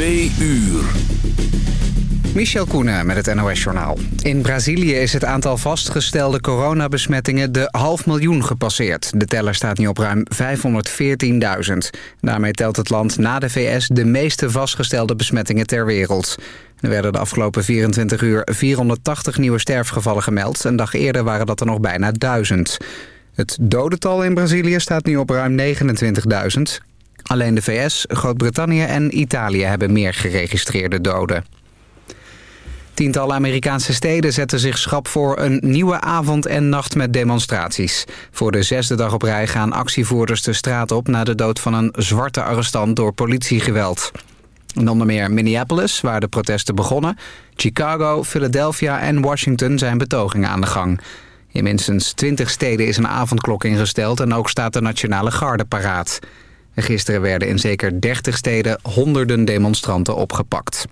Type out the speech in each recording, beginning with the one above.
Twee uur. Michel Koenen met het NOS-journaal. In Brazilië is het aantal vastgestelde coronabesmettingen de half miljoen gepasseerd. De teller staat nu op ruim 514.000. Daarmee telt het land na de VS de meeste vastgestelde besmettingen ter wereld. Er werden de afgelopen 24 uur 480 nieuwe sterfgevallen gemeld. Een dag eerder waren dat er nog bijna 1000. Het dodental in Brazilië staat nu op ruim 29.000. Alleen de VS, Groot-Brittannië en Italië hebben meer geregistreerde doden. Tientallen Amerikaanse steden zetten zich schrap voor een nieuwe avond en nacht met demonstraties. Voor de zesde dag op rij gaan actievoerders de straat op... na de dood van een zwarte arrestant door politiegeweld. En onder meer Minneapolis, waar de protesten begonnen... Chicago, Philadelphia en Washington zijn betogingen aan de gang. In minstens twintig steden is een avondklok ingesteld... en ook staat de Nationale Garde paraat. Gisteren werden in zeker 30 steden honderden demonstranten opgepakt.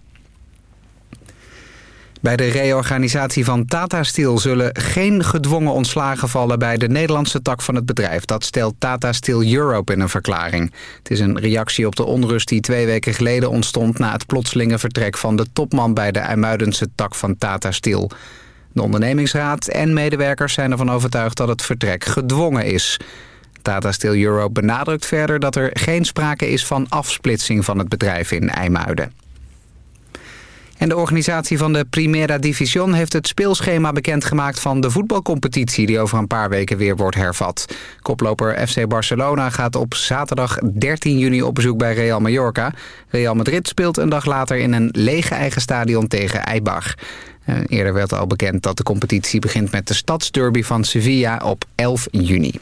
Bij de reorganisatie van Tata Steel zullen geen gedwongen ontslagen vallen bij de Nederlandse tak van het bedrijf. Dat stelt Tata Steel Europe in een verklaring. Het is een reactie op de onrust die twee weken geleden ontstond na het plotselinge vertrek van de topman bij de IJmuidense tak van Tata Steel. De ondernemingsraad en medewerkers zijn ervan overtuigd dat het vertrek gedwongen is. Tata Steel Europe benadrukt verder dat er geen sprake is van afsplitsing van het bedrijf in IJmuiden. En de organisatie van de Primera División heeft het speelschema bekendgemaakt van de voetbalcompetitie die over een paar weken weer wordt hervat. Koploper FC Barcelona gaat op zaterdag 13 juni op bezoek bij Real Mallorca. Real Madrid speelt een dag later in een lege eigen stadion tegen Eibar. Eh, eerder werd al bekend dat de competitie begint met de stadsderby van Sevilla op 11 juni.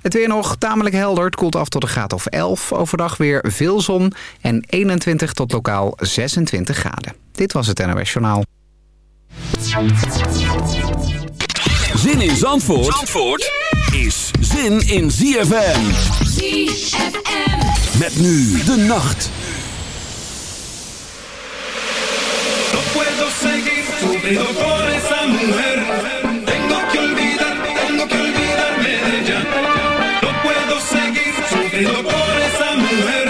Het weer nog tamelijk helder. Het koelt af tot een graad of 11. Overdag weer veel zon en 21 tot lokaal 26 graden. Dit was het NOS Journaal. Zin in Zandvoort, Zandvoort is zin in ZFM. ZFM. Met nu de nacht. No puedo seguir sufriendo sufriendo por esa mujer.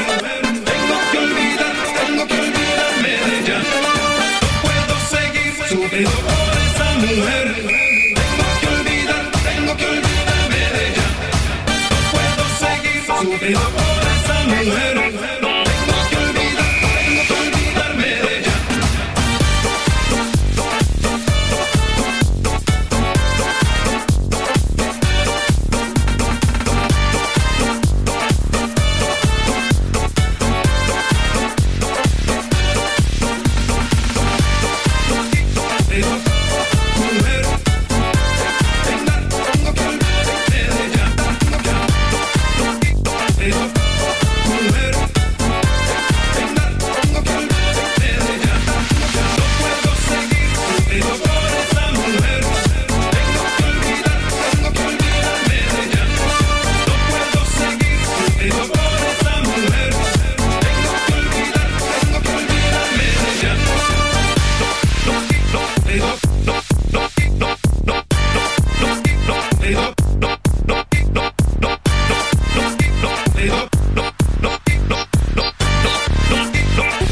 Tengo que olvidar, tengo que olvidarme de ella. No puedo seguir sufriendo por esa mujer. Tengo que olvidar, tengo que olvidarme de ella. No puedo seguir sufriendo por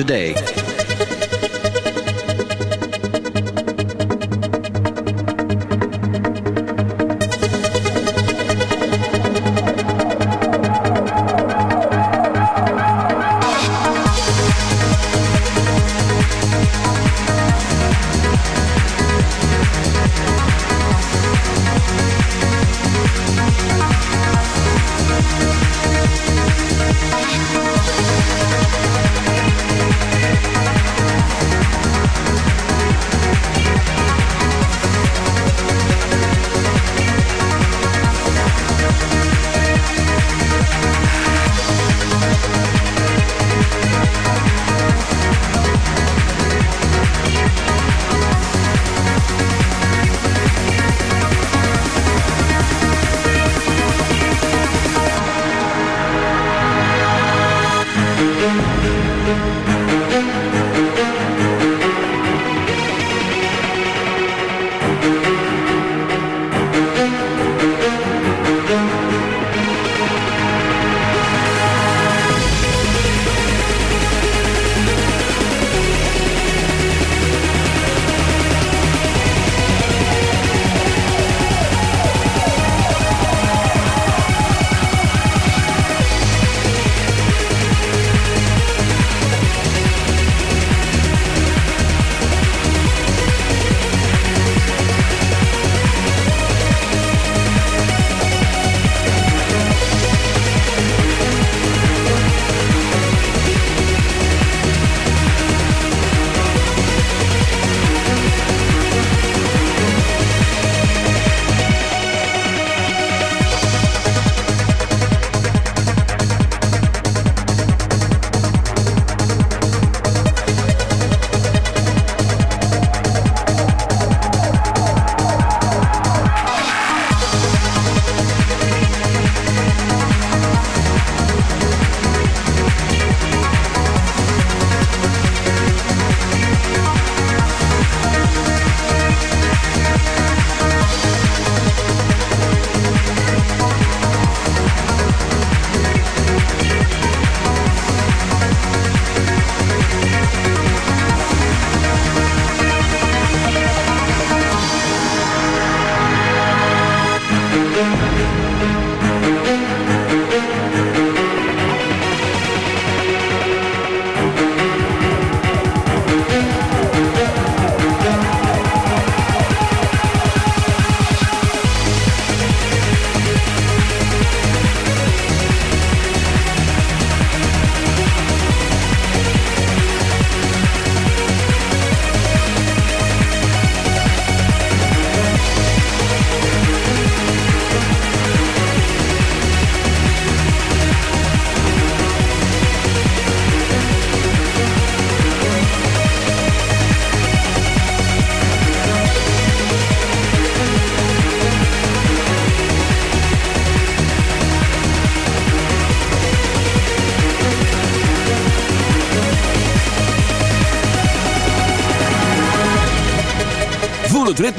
A day.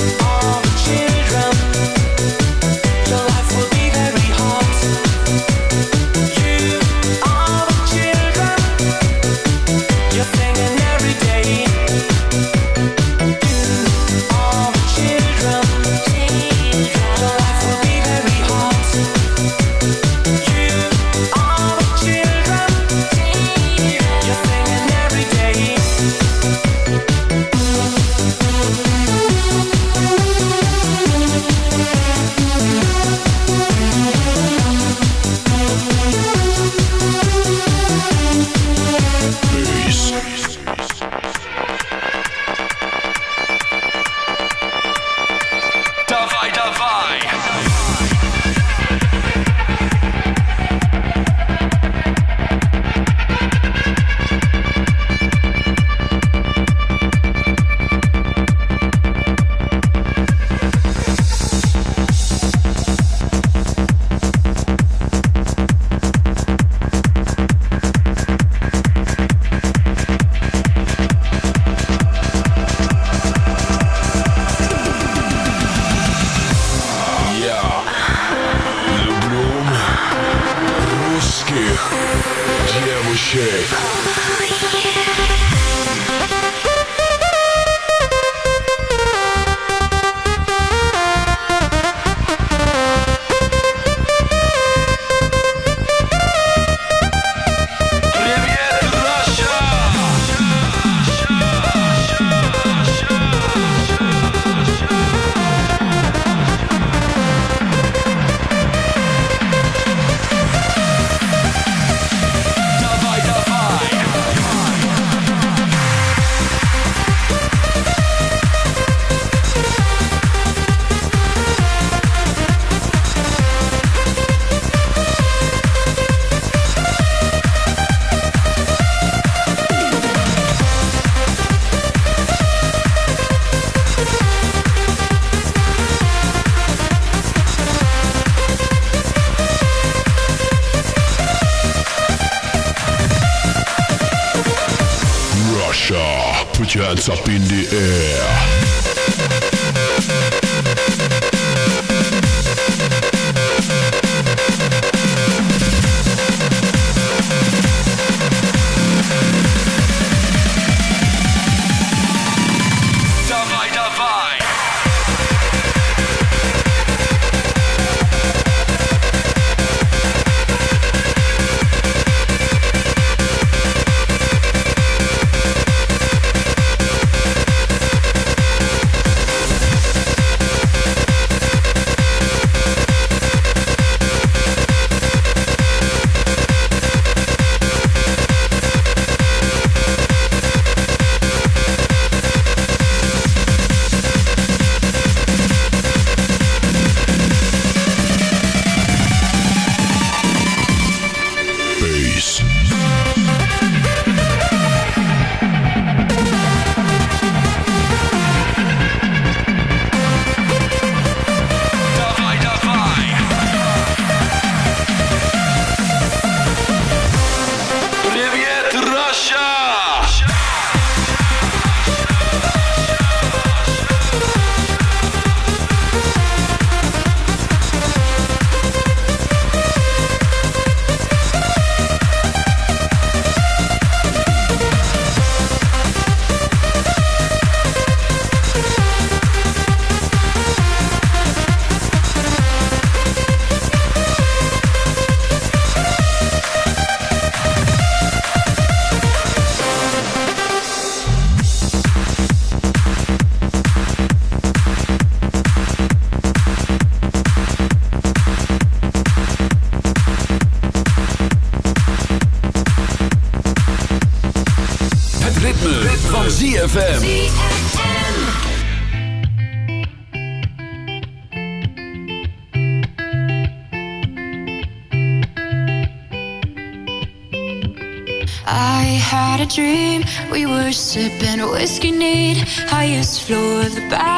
All the children, in the air. you need. Highest floor of the back.